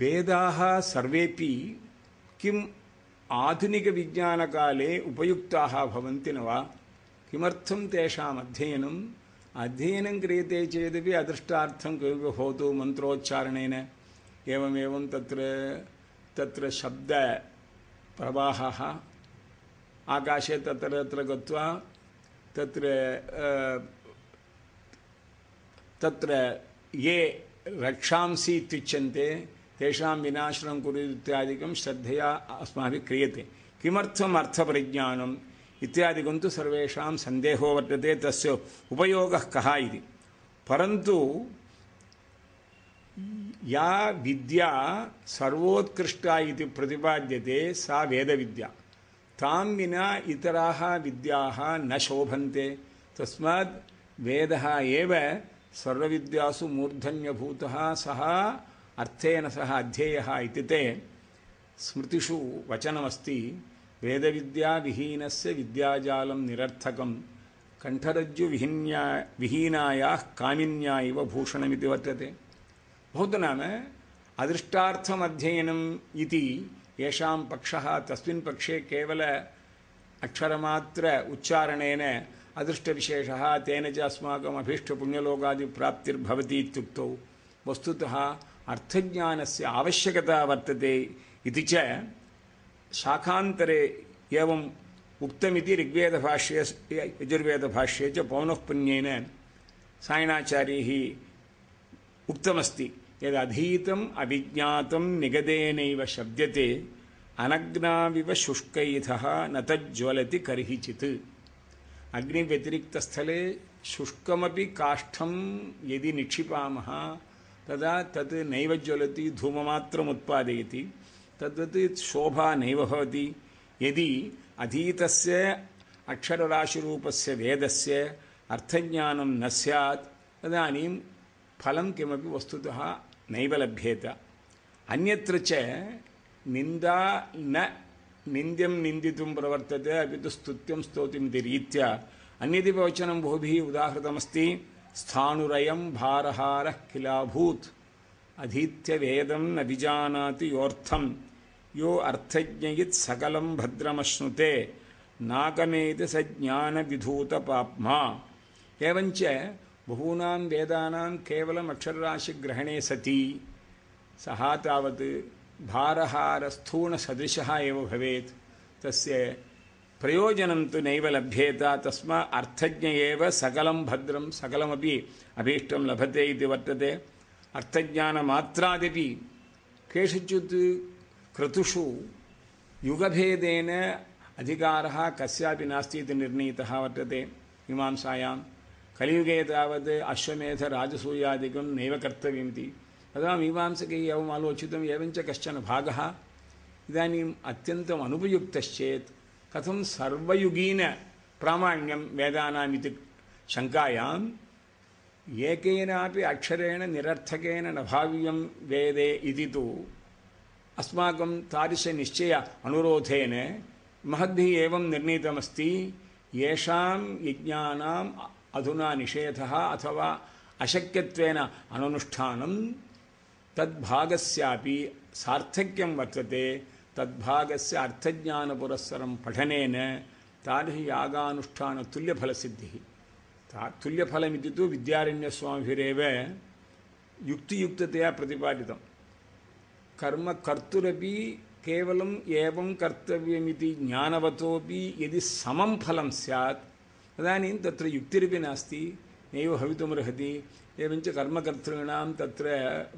वेदाः सर्वेपि किम् आधुनिकविज्ञानकाले उपयुक्ताः भवन्ति न वा? किमर्थं तेषाम् अध्ययनम्? अध्ययनं क्रियते चेदपि अदृष्टार्थं किमपि भवतु मन्त्रोच्चारणेन। एवमेवं तत्र तत्र शब्दप्रवाहः आकाशे तत्र तत्र गत्वा तत्र तत्र ये रक्षांसि इत्युच्यन्ते తేషాం వినాశనం కురు ఇత్యాదికం శ్రద్ధయా అస్మాభి క్రియతే కిమర్థం అర్థపరిజ్ఞానం ఇత్యాదికం తు సర్వేషాం సందేహో వర్తతే తస్య ఉపయోగ కహ ఇది పరంతు యా విద్య సర్వోత్కృష్ట ఇది ప్రతిపాద్యతే సా వేద విద్య తాం వినా ఇతరా విద్యా న శోభంతే తస్మాత్ వేద ఏ సర్వవిద్యాసు మూర్ధన్యభూత సహా అర్థేన సహ అధ్యేయ ఇది తే స్మృతిషు వచనమస్తి వేదవిద్యా విహీనస్య విద్యాజాలం నిరర్థకం కంఠరజ్జు విహిన్యా విహీనాయా కామిన్యా ఇవ భూషణమితి వర్తతే. భవతు నామ అదృష్టార్థం అధ్యయనం ఇది ఏషాం పక్ష తస్మిన్ పక్షే కేవల అక్షరమాత్ర ఉచ్చారణేన అదృష్టవిశేష తేన చ అస్మాకం అభీష్టపుణ్యలోకాది ప్రాప్తిర్భవతి ఇత్యుక్తౌ. వస్తుత అర్థజ్ఞానస్య ఆవశ్యకత వర్తతే ఇది చ శాఖాంతరే ఏవం ఉక్తమితి ఋగ్వేదభాష్యే యజుర్వేదభాష్యే చ పౌనఃపుణ్యేన సాయణాచార్యై ఉక్తమస్తి. యదధీతం అవిజ్ఞాతం నిగదేనైవ శబ్దతే అనగ్నావివ శుష్కైథ నతజ్వలతి కర్హిచిత్. అగ్ని వ్యతిరిక్తస్థలే శుష్కమపి కాష్టం యది నిక్షిపామः तदा तत् नैव ज्वलति धूममात्रमुत्पादयति तद्वत् शोभा नैव भवति यदि अधीतस्य अक्षरराशिरूपस्य वेदस्य अर्थज्ञानं न स्यात् तदानीं फलं किमपि वस्तुतः नैव लभ्येत अन्यत्र च निन्दा न निन्द्यं निन्दितुं प्रवर्तते अपि तु स्तुत्यं स्तोतिमिति रीत्या अन्यदिव वचनं बहुभिः उदाहृतमस्ति स्थाणुरयं भारहारः किलाभूत् अधीत्य वेदं न विजानाति योऽर्थं। यो अर्थज्ञयित् सकलं भद्रमश्नुते। नागमेति स ज्ञानविधूतपाप्मा। एवञ्च बहूनां वेदानां केवलम् अक्षरराशिग्रहणे सति। सः तावत् भारहारस्थूणसदृशः एव भवेत्। तस्य ప్రయోజనం తు నైవ లభ్యేత. తస్మా అర్థజ్ఞ ఏవ సకలం భద్రం సకలమపి అభీష్టం లభతే ఇది వర్తతే. అర్థజ్ఞానమాత్రాదిపి కేషుచిత్ క్రతుషు యుగభేదేన అధికార కస్యాపి నాస్తి ఇది నిర్ణీత వర్తతే. మీమాంసాయాం కలియుగే తావత్ అశ్వమేధ రాజసూయాదికం నైవ కర్తవ్యంతి అదా మీమాంసకి ఏవం ఆలోచితం? ఏవంచ కశ్చన భాగ? ఇదనీ అత్యంతం అనుపయుక్తశ్చేత్. कथं सर्वयुगीनप्रामाण्यं वेदानाम् इति शङ्कायाम् एकेनापि अक्षरेण निरर्थकेन न भाव्यं वेदे इति तु अस्माकं तादृशनिश्चय अनुरोधेन महद्भिः एवं निर्णीतमस्ति येषां यज्ञानाम् अधुना निषेधः अथवा अशक्यत्वेन अनुष्ठानं तद्भागस्यापि सार्थक्यं वर्तते తద్భాగస్య అర్థజ్ఞాన పురస్సరం పఠనేన తాని యాగానుష్ఠాన తుల్యఫలసిద్ధి. తా తుల్యఫలమితి తు విద్యారణ్యస్వామిభిరేవ యుక్తియుక్తతయా ప్రతిపాదితం. కర్మ కర్తురపి కేవలం ఏం కర్తవ్యమితి జ్ఞానవతోపి యది సమం ఫలం స్యాత్. తదనీ తత్ర యుక్తిరపి నాస్తి నైవ భవితుమర్హతి ఏవంచ కర్మకర్తॄణం తత్ర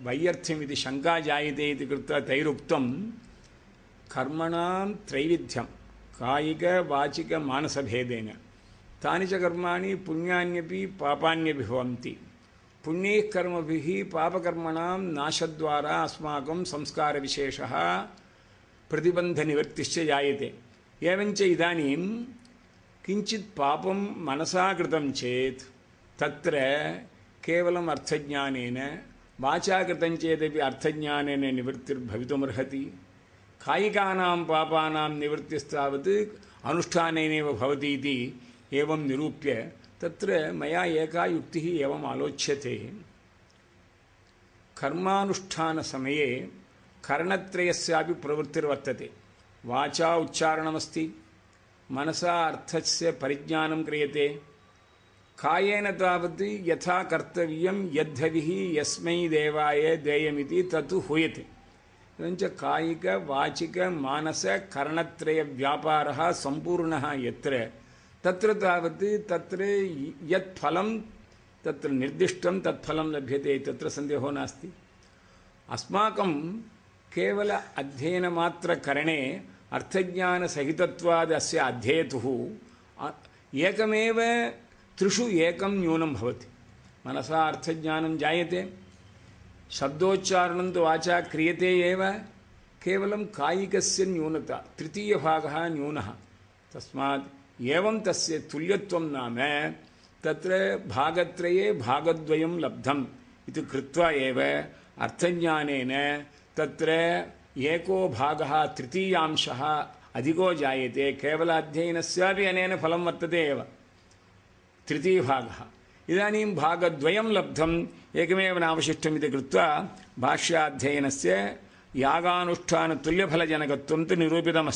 వైయర్థ్యమితి శంకా జాయతే ఇది కృత్వా తైరుక్తం कर्मणां त्रैविध्यं कायिकवाचिकमानसभेदेन तानि च कर्माणि पुण्यान्यपि पापान्यपि भवन्ति। पुण्यैः कर्मभिः पापकर्मणां नाशद्वारा अस्माकं संस्कारविशेषः प्रतिबन्धनिवृत्तिश्च जायते। एवञ्च इदानीं किञ्चित् पापं मनसा कृतं चेत् तत्र केवलम् अर्थज्ञानेन, वाचा कृतं चेदपि अर्थज्ञानेन निवृत्तिर्भवितुमर्हति। కాయికానాం పాపానాం నివృత్తిస్తావత్ అనుష్ఠానేనేవ భవతి ఇది ఏం నిరూప్య తత్ర మయా ఏకా యుక్తి ఏం ఆలోచ్యతే. కర్మానుష్ఠాన సమయే కర్ణత్రయస్యాపి ప్రవృత్తిర్వర్తతే. వాచా ఉచ్చారణమస్తి. మనసా అర్థస్య పరిజ్ఞానం క్రియతే. కాయన తావత్ యథా కర్తవ్యం యద్ధవి యస్మై దేవాయ దేయమితి తత్ హూయతే. कायिक, वाचिक, मानस, करणत्रय, व्यापारः, सम्पूर्णः यत्र। तत्र तावत् तत्र यत् फलं तत्र निर्दिष्टं तत् फलं लभ्यते, तत्र सन्देहो नास्ति। अस्माकं केवल अध्ययनमात्रकरणे अर्थज्ञानसहितत्वाद् अस्य अध्येतुः एकमेव त्रिषु एकं न्यूनं भवति। मनसा अर्थज्ञानं जायते। शब्दोच्चारणं तु वाचा क्रियते एव, केवलं कायिकस्य न्यूनता तृतीयभागः न्यूनः। तस्मात् एवं तस्य तुल्यत्वं नाम, तत्र भागत्रये भागद्वयं लब्धम् इति कृत्वा एव अर्थज्ञानेन तत्र एको भागः तृतीयांशः अधिको जायते केवल अध्ययनस्यापि अनेन फलं वर्तते एव। तृतीयभागः इदानीं भागद्वयं लब्धम् एकमेव नावशिष्टमिति कृत्वा भाष्याध्ययनस्य यागानुष्ठानतुल्यफलजनकत्वं तु निरूपितमस्ति